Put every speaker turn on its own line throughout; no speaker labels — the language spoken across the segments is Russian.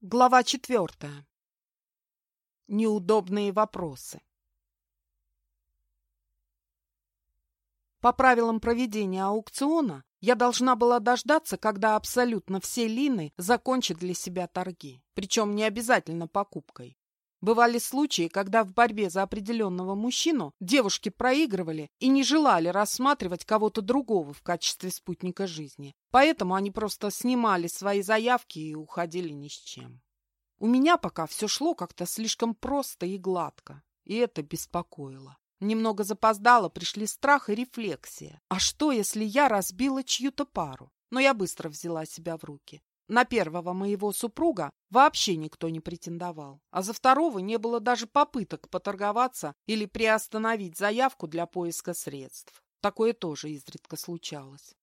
Глава четвертая. Неудобные вопросы. По правилам проведения аукциона, я должна была дождаться, когда абсолютно все лины закончат для себя торги, причем не обязательно покупкой. Бывали случаи, когда в борьбе за определенного мужчину девушки проигрывали и не желали рассматривать кого-то другого в качестве спутника жизни. Поэтому они просто снимали свои заявки и уходили ни с чем. У меня пока все шло как-то слишком просто и гладко, и это беспокоило. Немного запоздало пришли страх и рефлексия. А что, если я разбила чью-то пару? Но я быстро взяла себя в руки. На первого моего супруга вообще никто не претендовал, а за второго не было даже попыток поторговаться или приостановить заявку для поиска средств. Такое тоже изредка случалось.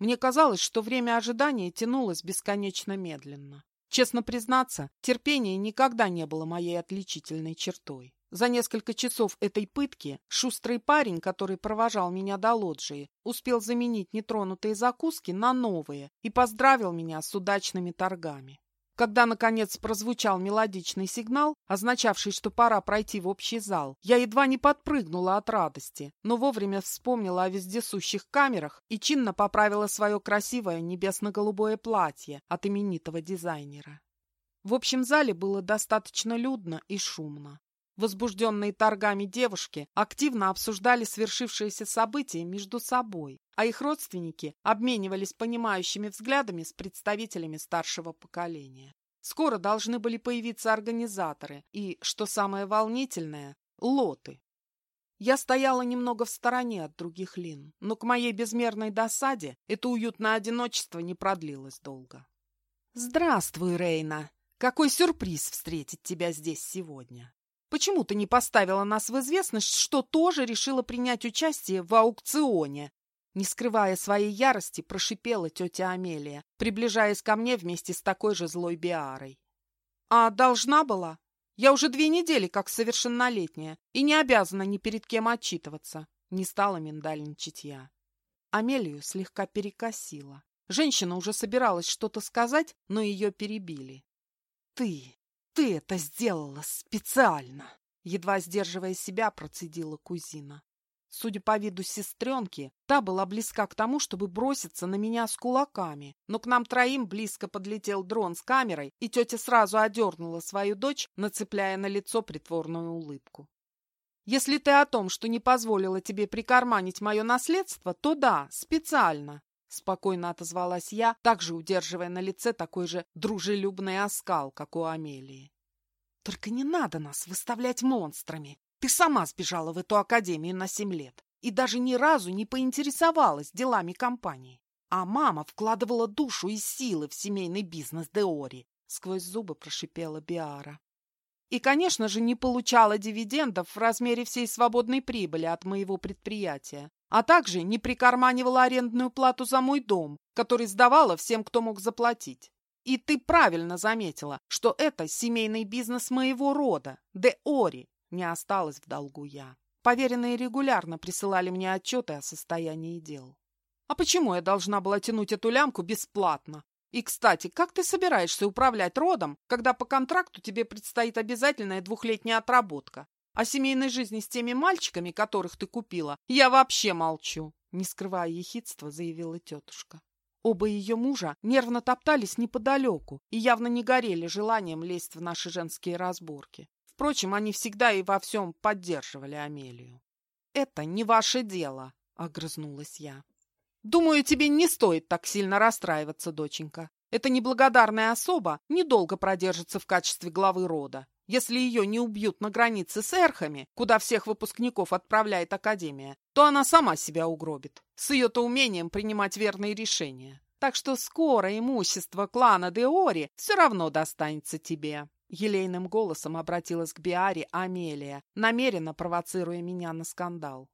Мне казалось, что время ожидания тянулось бесконечно медленно. Честно признаться, терпение никогда не было моей отличительной чертой. За несколько часов этой пытки шустрый парень, который провожал меня до лоджии, успел заменить нетронутые закуски на новые и поздравил меня с удачными торгами. Когда, наконец, прозвучал мелодичный сигнал, означавший, что пора пройти в общий зал, я едва не подпрыгнула от радости, но вовремя вспомнила о вездесущих камерах и чинно поправила свое красивое небесно-голубое платье от именитого дизайнера. В общем зале было достаточно людно и шумно. Возбужденные торгами девушки активно обсуждали свершившиеся события между собой, а их родственники обменивались понимающими взглядами с представителями старшего поколения. Скоро должны были появиться организаторы и, что самое волнительное, лоты. Я стояла немного в стороне от других лин, но к моей безмерной досаде это уютное одиночество не продлилось долго. «Здравствуй, Рейна! Какой сюрприз встретить тебя здесь сегодня!» Почему ты не поставила нас в известность, что тоже решила принять участие в аукционе?» Не скрывая своей ярости, прошипела тетя Амелия, приближаясь ко мне вместе с такой же злой Биарой. «А должна была? Я уже две недели как совершеннолетняя и не обязана ни перед кем отчитываться», — не стала миндальничать я. Амелию слегка перекосила. Женщина уже собиралась что-то сказать, но ее перебили. «Ты ты это сделала специально!» Едва сдерживая себя, процедила кузина. Судя по виду сестренки, та была близка к тому, чтобы броситься на меня с кулаками. Но к нам троим близко подлетел дрон с камерой, и тетя сразу одернула свою дочь, нацепляя на лицо притворную улыбку. «Если ты о том, что не позволила тебе прикарманить мое наследство, то да, специально. Спокойно отозвалась я, также удерживая на лице такой же дружелюбный оскал, как у Амелии. Только не надо нас выставлять монстрами. Ты сама сбежала в эту академию на семь лет и даже ни разу не поинтересовалась делами компании. А мама вкладывала душу и силы в семейный бизнес Деори, сквозь зубы прошипела Биара. И, конечно же, не получала дивидендов в размере всей свободной прибыли от моего предприятия, а также не прикарманивала арендную плату за мой дом, который сдавала всем, кто мог заплатить. И ты правильно заметила, что это семейный бизнес моего рода, де Ори. Не осталось в долгу я. Поверенные регулярно присылали мне отчеты о состоянии дел. А почему я должна была тянуть эту лямку бесплатно? И, кстати, как ты собираешься управлять родом, когда по контракту тебе предстоит обязательная двухлетняя отработка? О семейной жизни с теми мальчиками, которых ты купила, я вообще молчу, не скрывая ехидства, заявила тетушка. Оба ее мужа нервно топтались неподалеку и явно не горели желанием лезть в наши женские разборки. Впрочем, они всегда и во всем поддерживали Амелию. «Это не ваше дело», — огрызнулась я. «Думаю, тебе не стоит так сильно расстраиваться, доченька. Эта неблагодарная особа недолго продержится в качестве главы рода. Если ее не убьют на границе с Эрхами, куда всех выпускников отправляет Академия, то она сама себя угробит, с ее-то умением принимать верные решения. Так что скоро имущество клана Деори все равно достанется тебе. Елейным голосом обратилась к Биаре Амелия, намеренно провоцируя меня на скандал.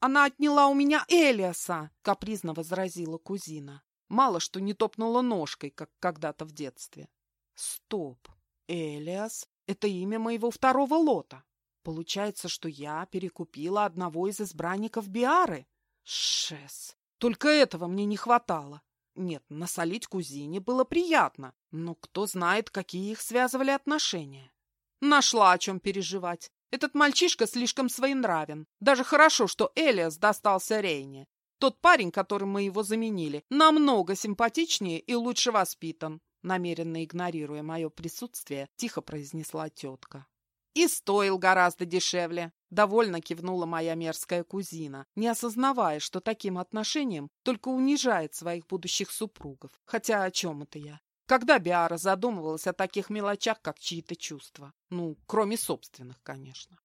«Она отняла у меня Элиаса!» — капризно возразила кузина. Мало что не топнула ножкой, как когда-то в детстве. «Стоп! Элиас это имя моего второго лота. Получается, что я перекупила одного из избранников Биары. Шес. Только этого мне не хватало. Нет, насолить кузине было приятно, Но кто знает, какие их связывали отношения. Нашла о чем переживать. Этот мальчишка слишком своенравен. Даже хорошо, что Элиас достался Рейне. Тот парень, которым мы его заменили, намного симпатичнее и лучше воспитан. Намеренно игнорируя мое присутствие, тихо произнесла тетка. И стоил гораздо дешевле. Довольно кивнула моя мерзкая кузина, не осознавая, что таким отношением только унижает своих будущих супругов. Хотя о чем это я? Когда Биара задумывалась о таких мелочах, как чьи-то чувства? Ну, кроме собственных, конечно.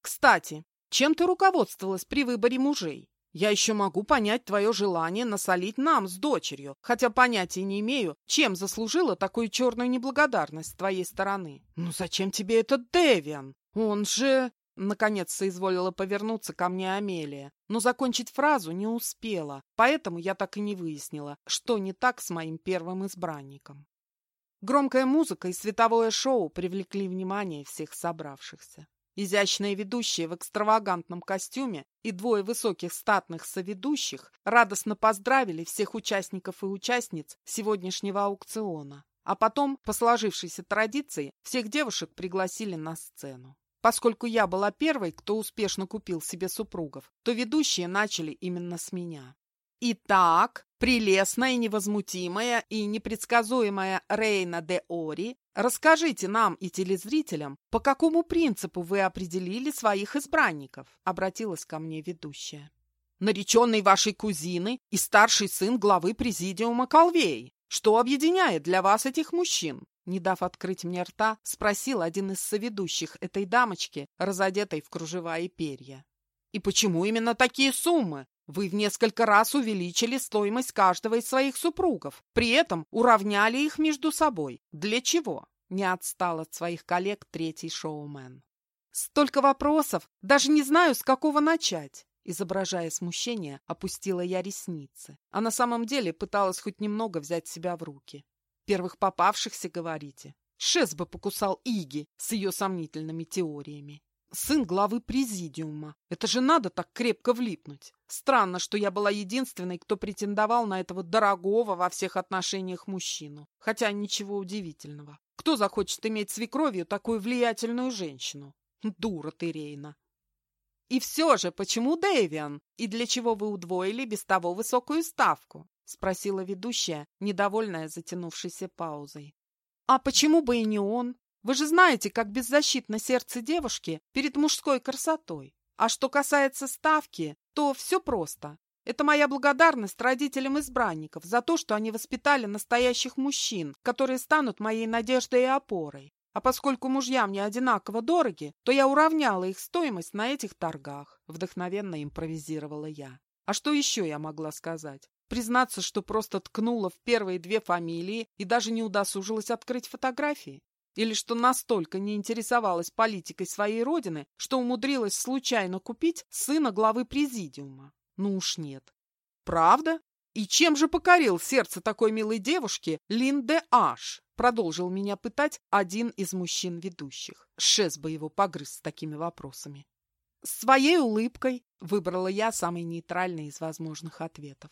Кстати, чем ты руководствовалась при выборе мужей? Я еще могу понять твое желание насолить нам с дочерью, хотя понятия не имею, чем заслужила такую черную неблагодарность с твоей стороны. Ну зачем тебе этот Девиан? Он же... Наконец соизволила повернуться ко мне Амелия, но закончить фразу не успела, поэтому я так и не выяснила, что не так с моим первым избранником. Громкая музыка и световое шоу привлекли внимание всех собравшихся. Изящные ведущие в экстравагантном костюме и двое высоких статных соведущих радостно поздравили всех участников и участниц сегодняшнего аукциона. А потом, по сложившейся традиции, всех девушек пригласили на сцену. Поскольку я была первой, кто успешно купил себе супругов, то ведущие начали именно с меня. Итак, прелестная, невозмутимая и непредсказуемая Рейна де Ори Расскажите нам и телезрителям, по какому принципу вы определили своих избранников, обратилась ко мне ведущая. Нареченный вашей кузины и старший сын главы президиума Колвей. Что объединяет для вас этих мужчин? Не дав открыть мне рта, спросил один из соведущих этой дамочки, разодетой в кружева и перья. И почему именно такие суммы? Вы в несколько раз увеличили стоимость каждого из своих супругов, при этом уравняли их между собой. Для чего? Не отстал от своих коллег третий шоумен. Столько вопросов, даже не знаю, с какого начать. Изображая смущение, опустила я ресницы, а на самом деле пыталась хоть немного взять себя в руки. Первых попавшихся, говорите. Шес бы покусал Иги с ее сомнительными теориями. Сын главы президиума. Это же надо так крепко влипнуть. Странно, что я была единственной, кто претендовал на этого дорогого во всех отношениях мужчину. Хотя ничего удивительного. Кто захочет иметь свекровью такую влиятельную женщину? Дура ты, Рейна. И все же, почему Дэвиан? И для чего вы удвоили без того высокую ставку? Спросила ведущая, недовольная затянувшейся паузой. А почему бы и не он? Вы же знаете, как беззащитно сердце девушки перед мужской красотой. А что касается ставки, то все просто. Это моя благодарность родителям избранников за то, что они воспитали настоящих мужчин, которые станут моей надеждой и опорой. А поскольку мужья мне одинаково дороги, то я уравняла их стоимость на этих торгах. Вдохновенно импровизировала я. А что еще я могла сказать? Признаться, что просто ткнула в первые две фамилии и даже не удосужилась открыть фотографии? Или что настолько не интересовалась политикой своей родины, что умудрилась случайно купить сына главы президиума? Ну уж нет. Правда? И чем же покорил сердце такой милой девушки Линде Аш? Продолжил меня пытать один из мужчин ведущих. Шес бы его погрыз с такими вопросами. Своей улыбкой выбрала я самый нейтральный из возможных ответов.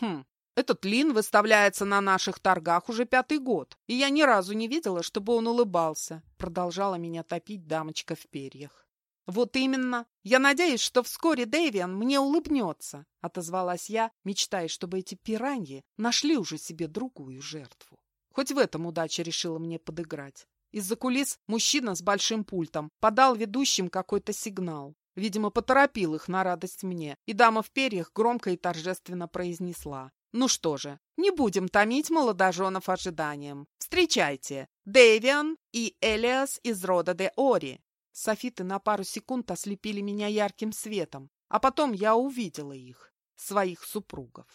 Хм, этот Лин выставляется на наших торгах уже пятый год, и я ни разу не видела, чтобы он улыбался. Продолжала меня топить дамочка в перьях. Вот именно. Я надеюсь, что вскоре Дэвиан мне улыбнется, отозвалась я, мечтая, чтобы эти пираньи нашли уже себе другую жертву. Хоть в этом удача решила мне подыграть. Из-за кулис мужчина с большим пультом подал ведущим какой-то сигнал. Видимо, поторопил их на радость мне, и дама в перьях громко и торжественно произнесла. Ну что же, не будем томить молодоженов ожиданием. Встречайте, Дэвиан и Элиас из рода де Ори. Софиты на пару секунд ослепили меня ярким светом, а потом я увидела их, своих супругов.